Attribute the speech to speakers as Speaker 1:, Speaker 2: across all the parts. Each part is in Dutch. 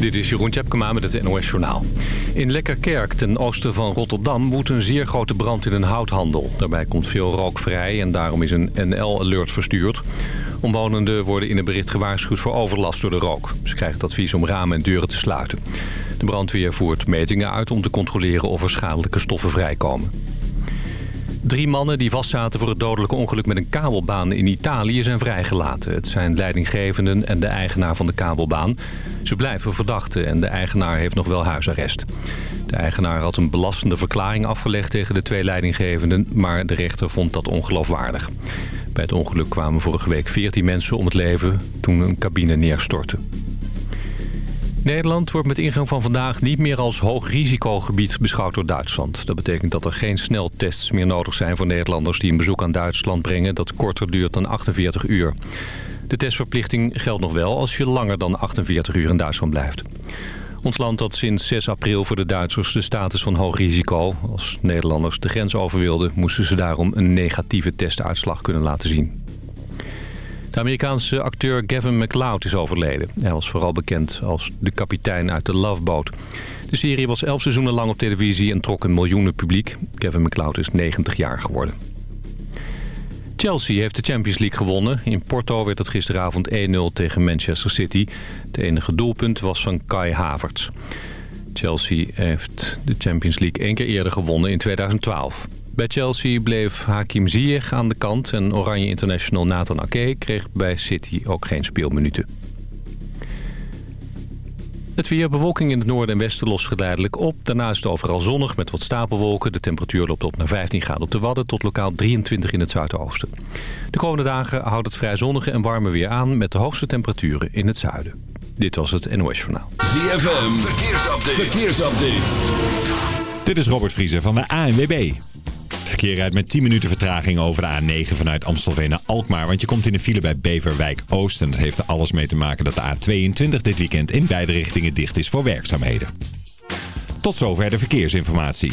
Speaker 1: Dit is Jeroen Tjepkema met het NOS Journaal. In Lekkerkerk, ten oosten van Rotterdam, woedt een zeer grote brand in een houthandel. Daarbij komt veel rook vrij en daarom is een NL-alert verstuurd. Omwonenden worden in een bericht gewaarschuwd voor overlast door de rook. Ze krijgen het advies om ramen en deuren te sluiten. De brandweer voert metingen uit om te controleren of er schadelijke stoffen vrijkomen. Drie mannen die vastzaten voor het dodelijke ongeluk met een kabelbaan in Italië zijn vrijgelaten. Het zijn leidinggevenden en de eigenaar van de kabelbaan. Ze blijven verdachten en de eigenaar heeft nog wel huisarrest. De eigenaar had een belastende verklaring afgelegd tegen de twee leidinggevenden... maar de rechter vond dat ongeloofwaardig. Bij het ongeluk kwamen vorige week 14 mensen om het leven toen een cabine neerstortte. Nederland wordt met ingang van vandaag niet meer als hoog risicogebied beschouwd door Duitsland. Dat betekent dat er geen sneltests meer nodig zijn voor Nederlanders die een bezoek aan Duitsland brengen dat korter duurt dan 48 uur. De testverplichting geldt nog wel als je langer dan 48 uur in Duitsland blijft. Ons land had sinds 6 april voor de Duitsers de status van hoog risico. Als Nederlanders de grens over wilden, moesten ze daarom een negatieve testuitslag kunnen laten zien. De Amerikaanse acteur Gavin McLeod is overleden. Hij was vooral bekend als de kapitein uit de Love Boat. De serie was elf seizoenen lang op televisie en trok een miljoenen publiek. Gavin McLeod is 90 jaar geworden. Chelsea heeft de Champions League gewonnen. In Porto werd het gisteravond 1-0 tegen Manchester City. Het enige doelpunt was van Kai Havertz. Chelsea heeft de Champions League één keer eerder gewonnen in 2012. Bij Chelsea bleef Hakim Ziyech aan de kant... en Oranje International Nathan Ake kreeg bij City ook geen speelminuten. Het weer bewolking in het noorden en westen lost geleidelijk op. Daarna is het overal zonnig met wat stapelwolken. De temperatuur loopt op naar 15 graden op de Wadden tot lokaal 23 in het zuidoosten. De komende dagen houdt het vrij zonnige en warme weer aan... met de hoogste temperaturen in het zuiden. Dit was het NOS Journaal.
Speaker 2: ZFM, verkeersupdate. verkeersupdate.
Speaker 3: Dit is Robert Vriezer van de ANWB. Verkeer rijdt met 10 minuten vertraging over de A9 vanuit Amstelveen naar Alkmaar. Want je komt in de file bij Beverwijk Oost. En dat heeft er alles mee te maken dat de A22 dit weekend in beide richtingen dicht is voor werkzaamheden. Tot zover de verkeersinformatie.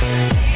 Speaker 4: Bye.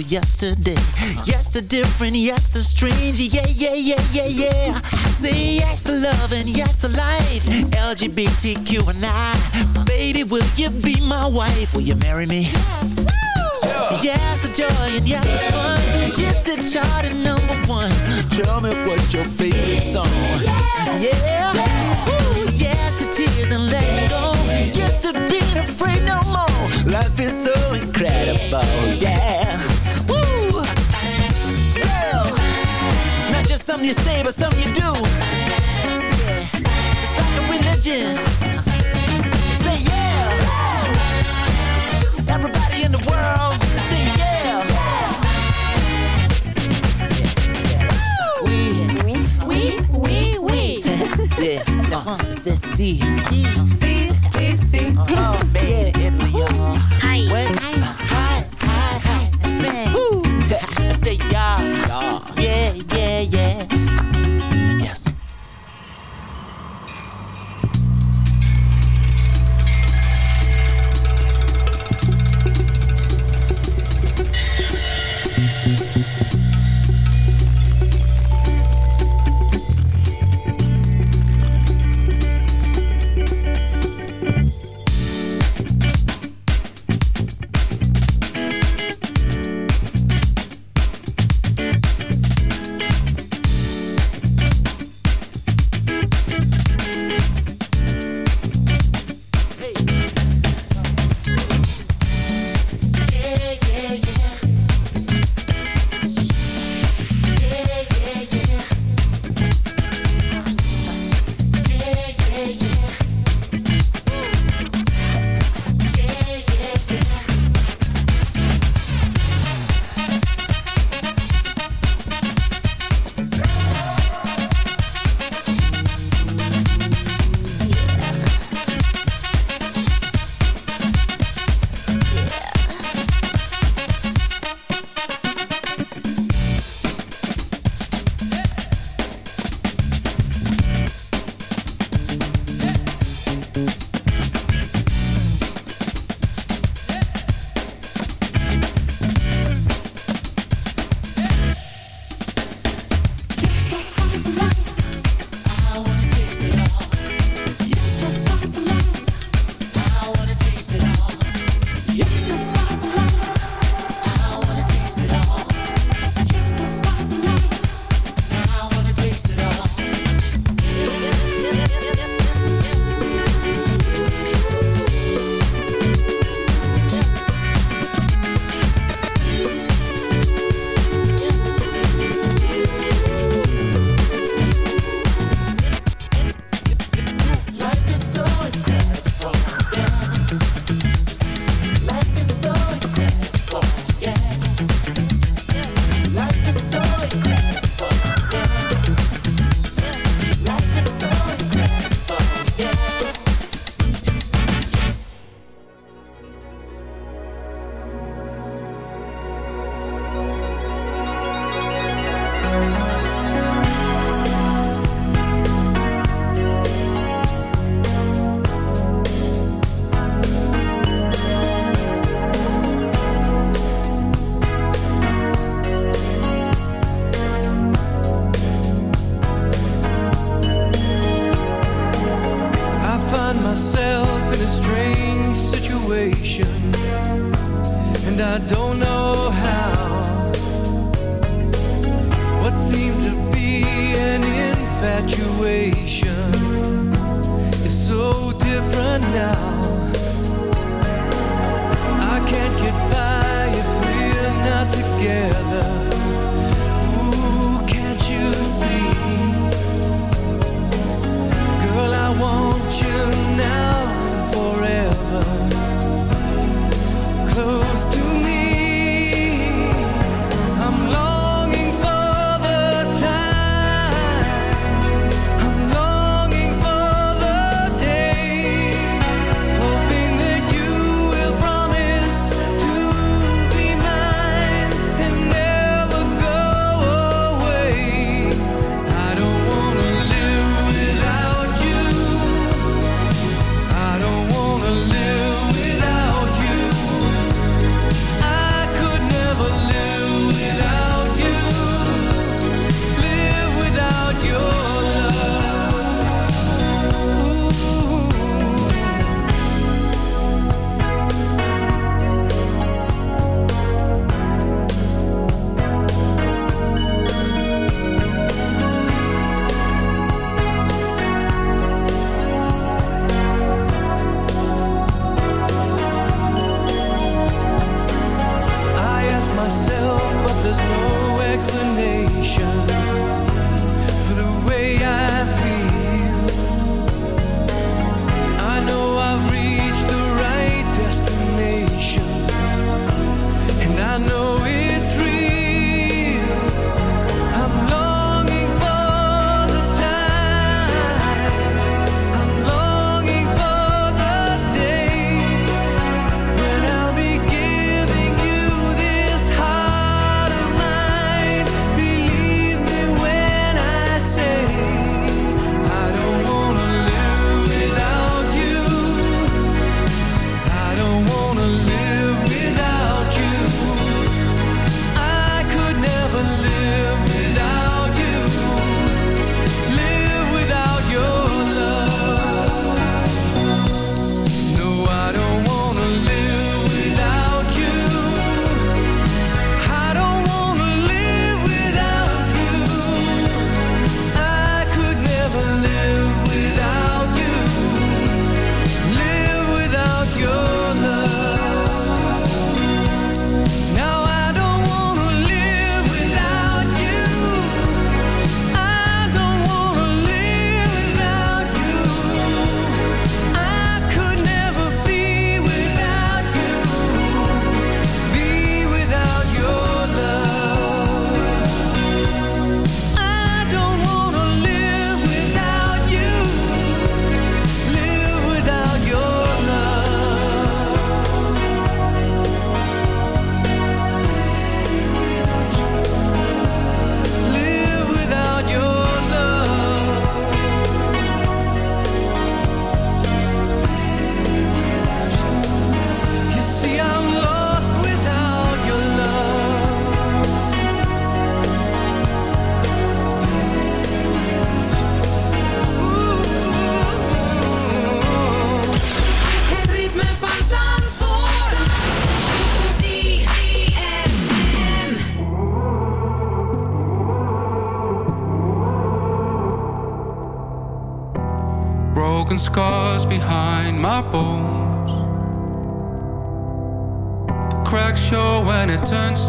Speaker 4: Tomorrow, yesterday. Yes to different, yes to strange. Yeah, yeah, yeah, yeah, yeah. I say yes to love and yes to life. LGBTQ and I. Baby, will you be my wife? Will you marry me? Yes to joy and yes to fun. Yes to chart and number one. Tell me what's your favorite song. Yeah. Woo. Yes to tears and letting go. Yes to being afraid no more. Life is so incredible. Yeah. Something you say, but something you do. It's like a religion. Say yeah. Everybody in the world, say yeah. We,
Speaker 5: Oui, oui, oui.
Speaker 4: yeah, uh-huh, c'est si.
Speaker 5: Si, si, si.
Speaker 4: Oh, man, Italy, y'all.
Speaker 5: Hi.
Speaker 4: When,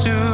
Speaker 6: to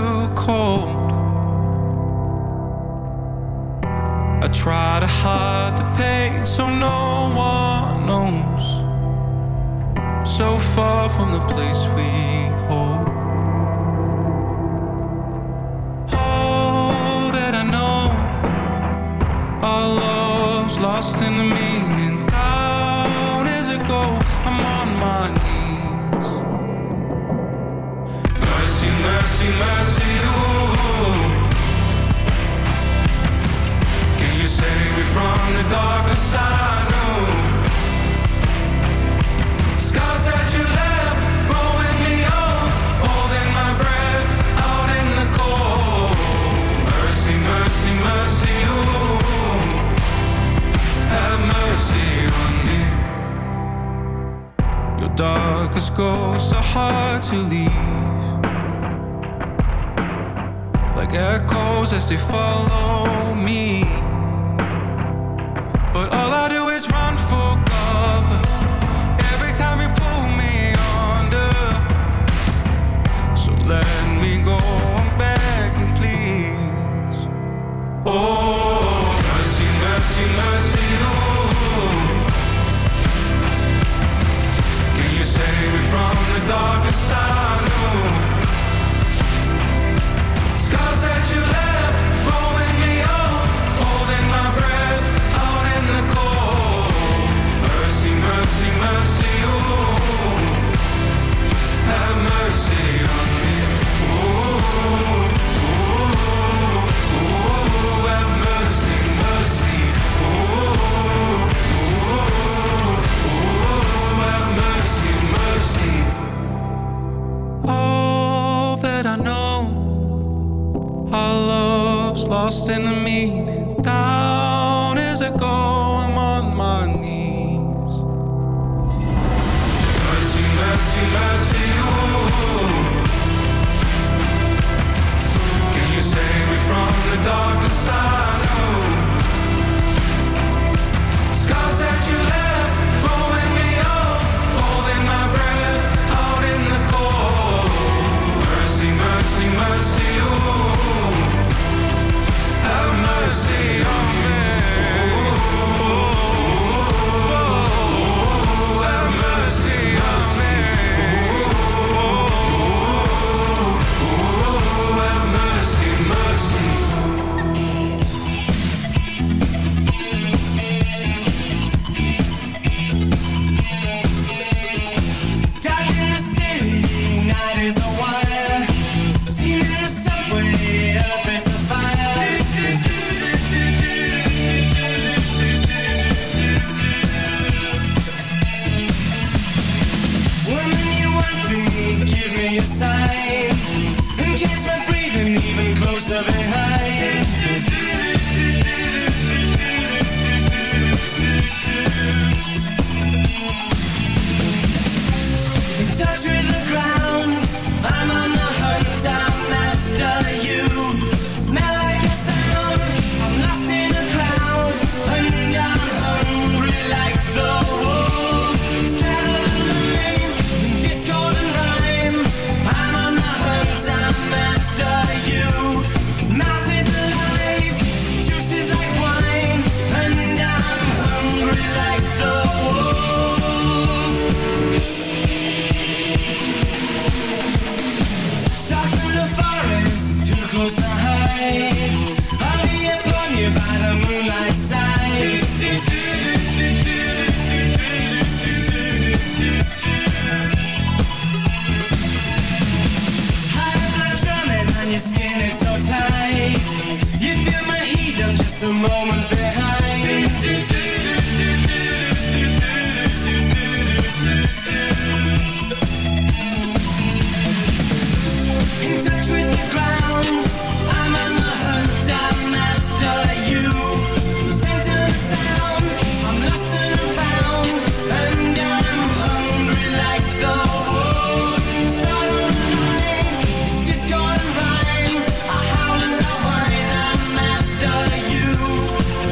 Speaker 2: city, night is a wire.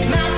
Speaker 7: now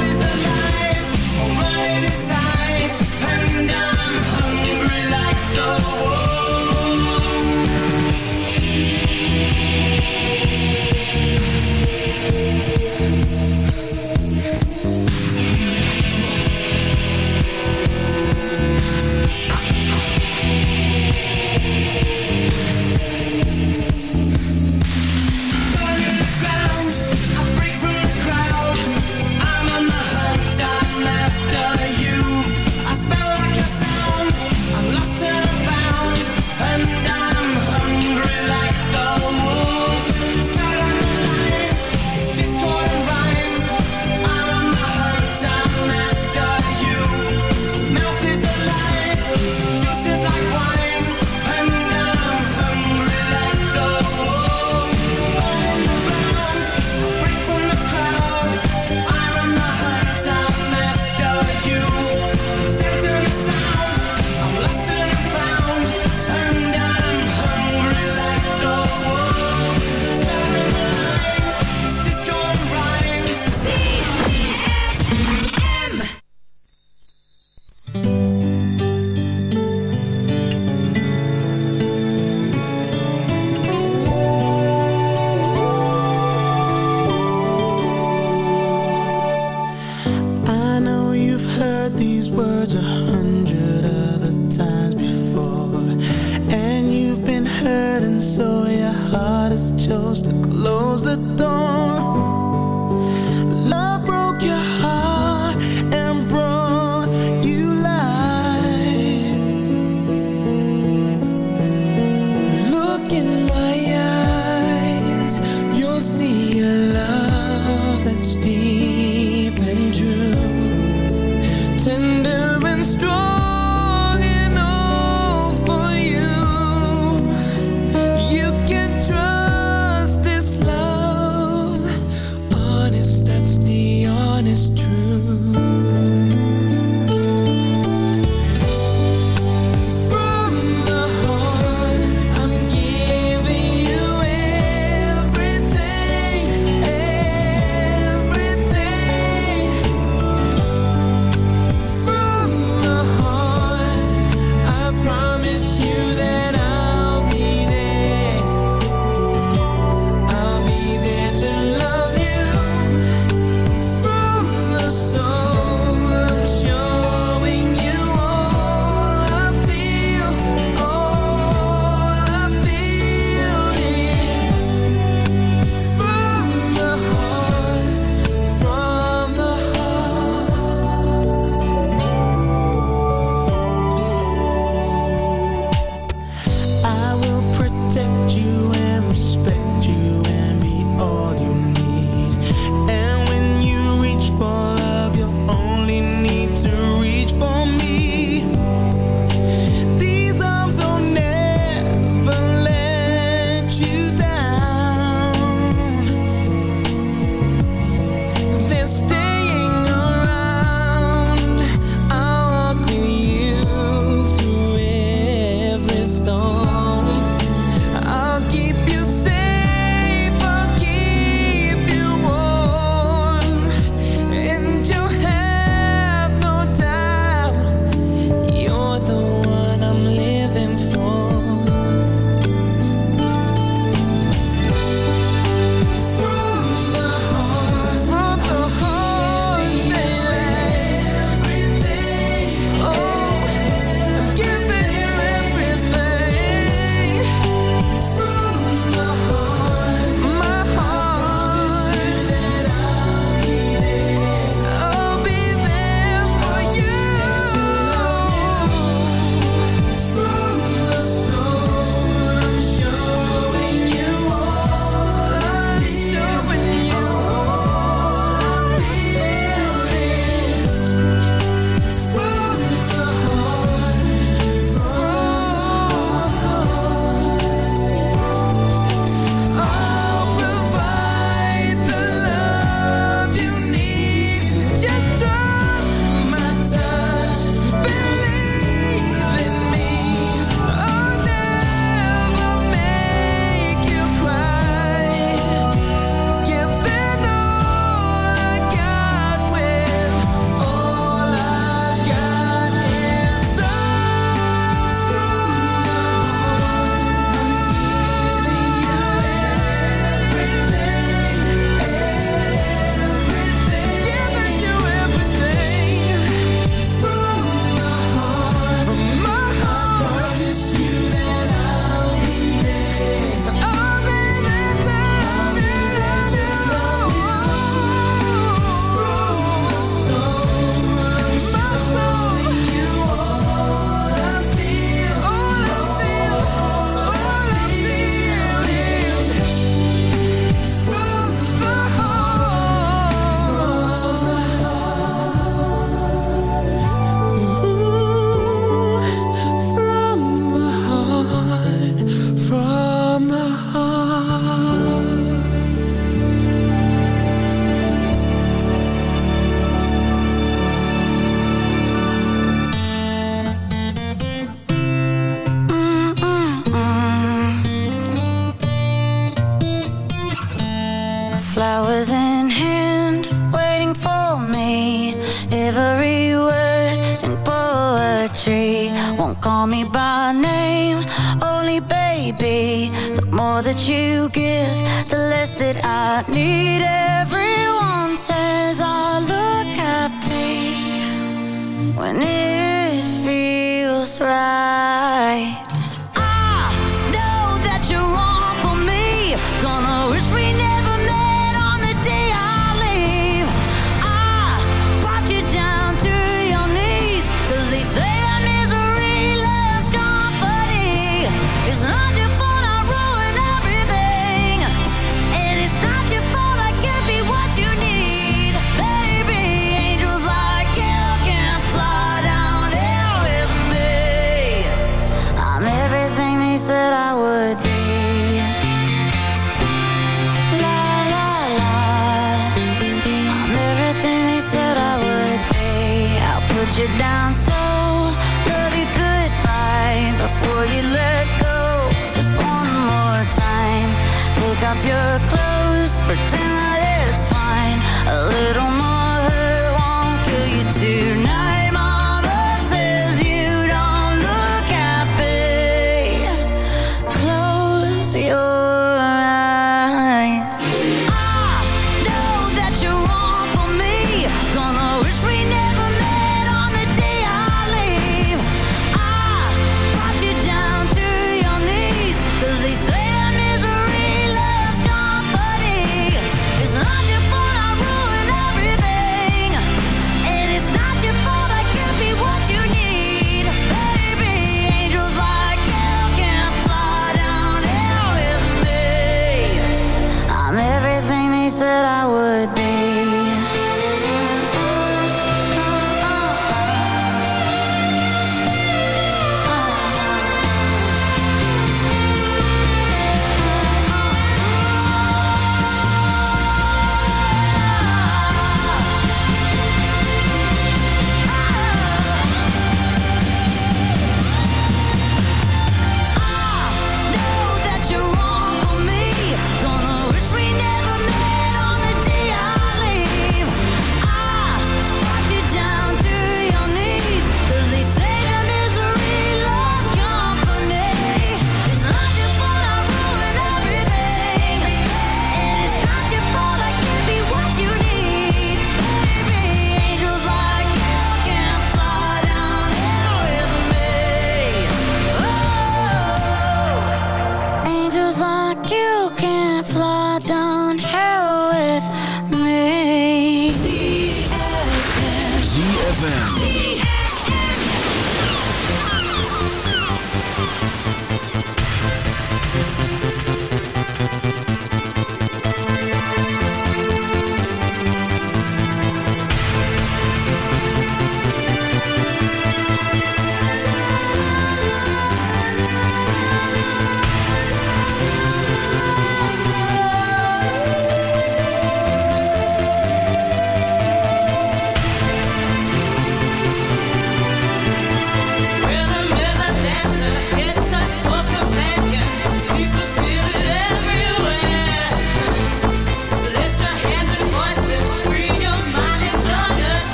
Speaker 7: walking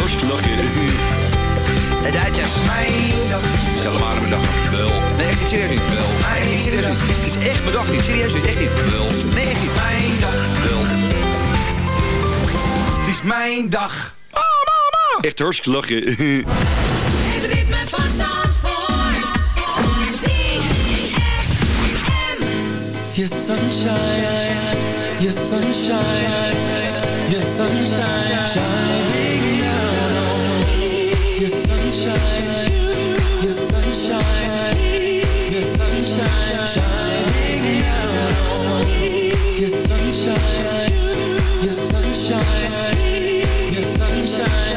Speaker 7: Echt hartstikke lachen. De Duitsers. Mijn dag. Stel maar aan mijn dag. Wel. Nee, echt niet serieus niet. Wel. Nee, niet serieus niet. Het is echt mijn dag niet. Serieus niet. Echt niet. Wel. Nee, echt niet. Mijn dag. Wel. Het is mijn dag. Oh, mama. Echt hartstikke lachen.
Speaker 8: Het ritme van Zandvoort. ZFM.
Speaker 9: Your sunshine, your sunshine, your sunshine, sunshine, your sunshine, Yes Sunshine, Yes
Speaker 2: sunshine,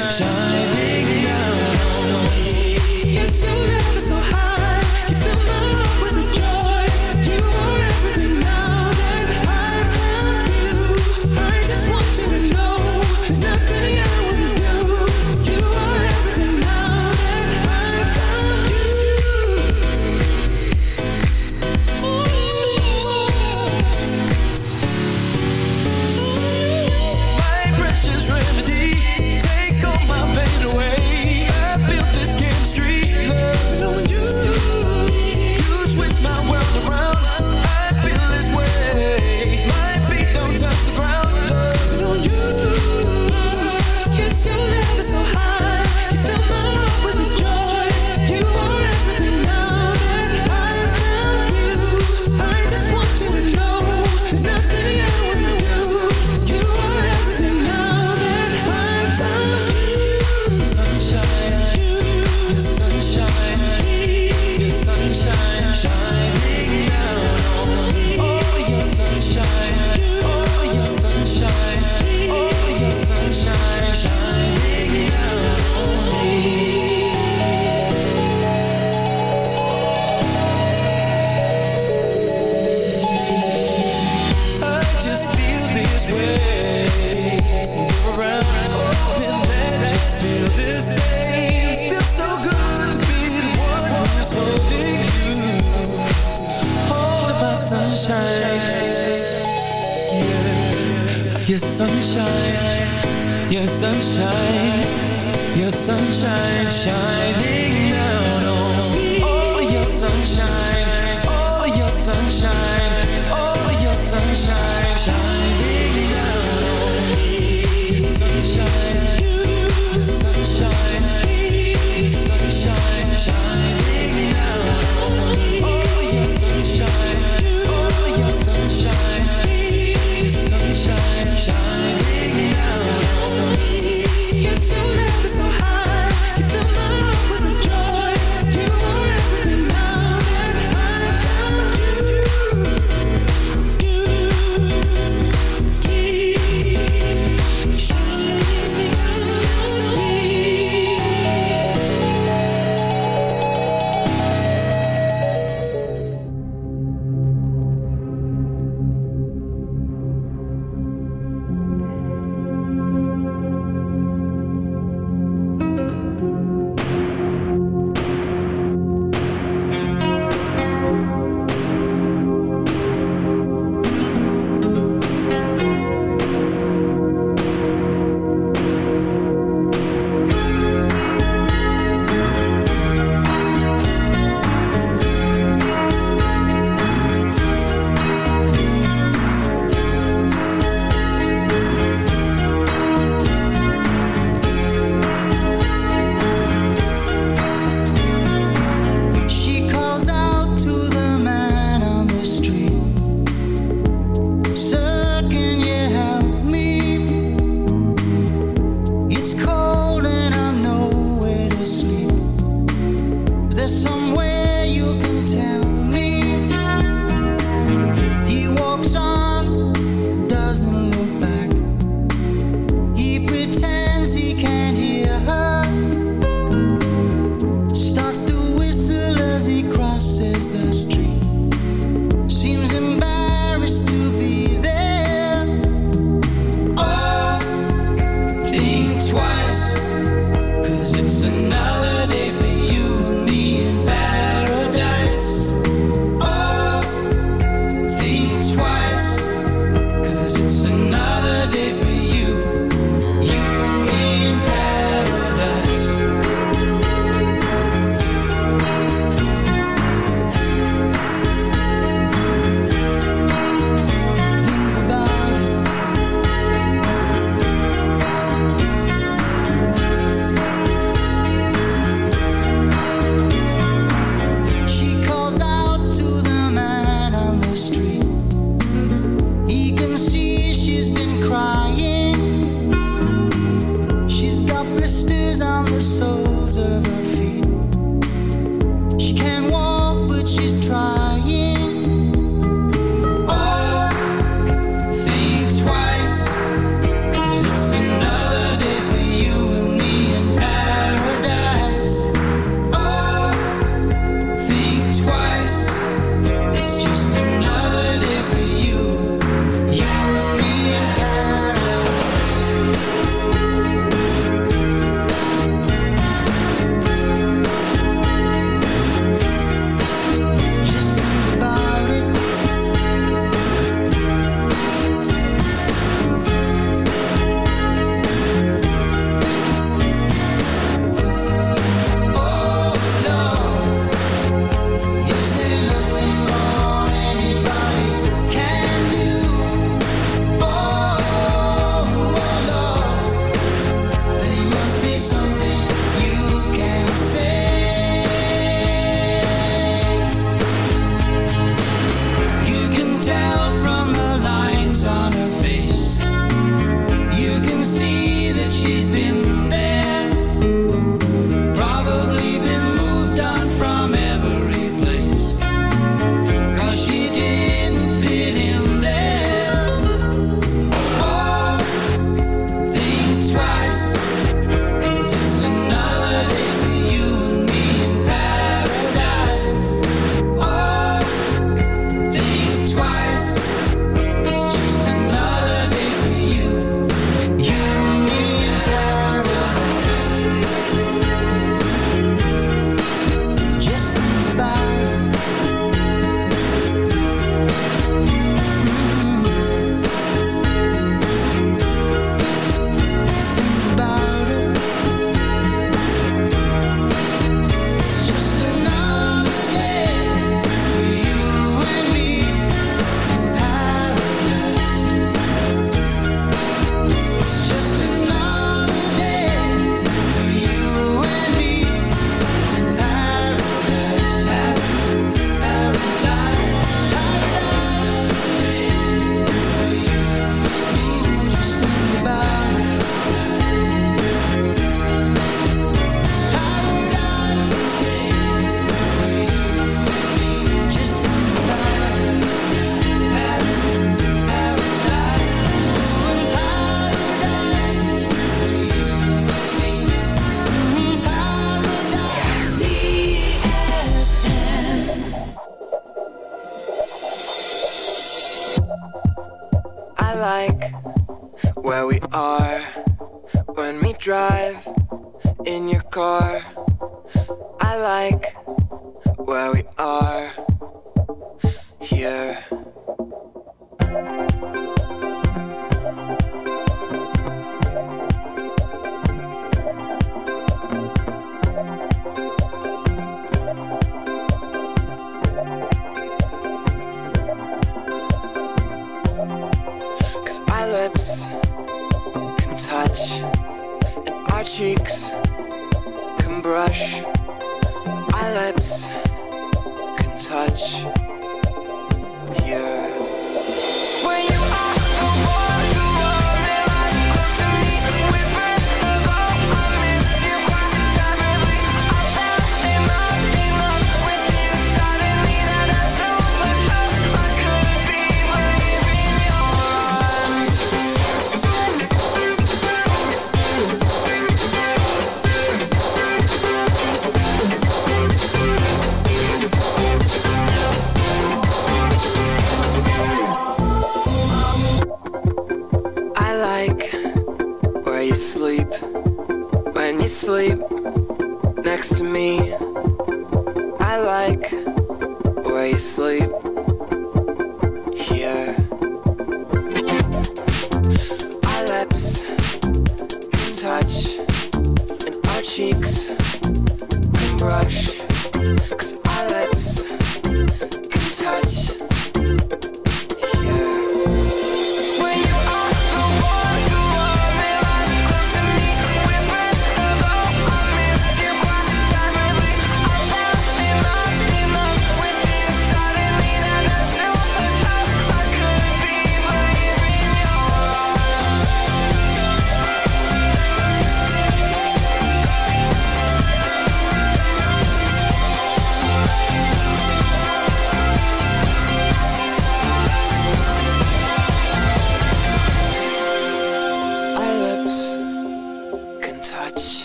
Speaker 2: cry.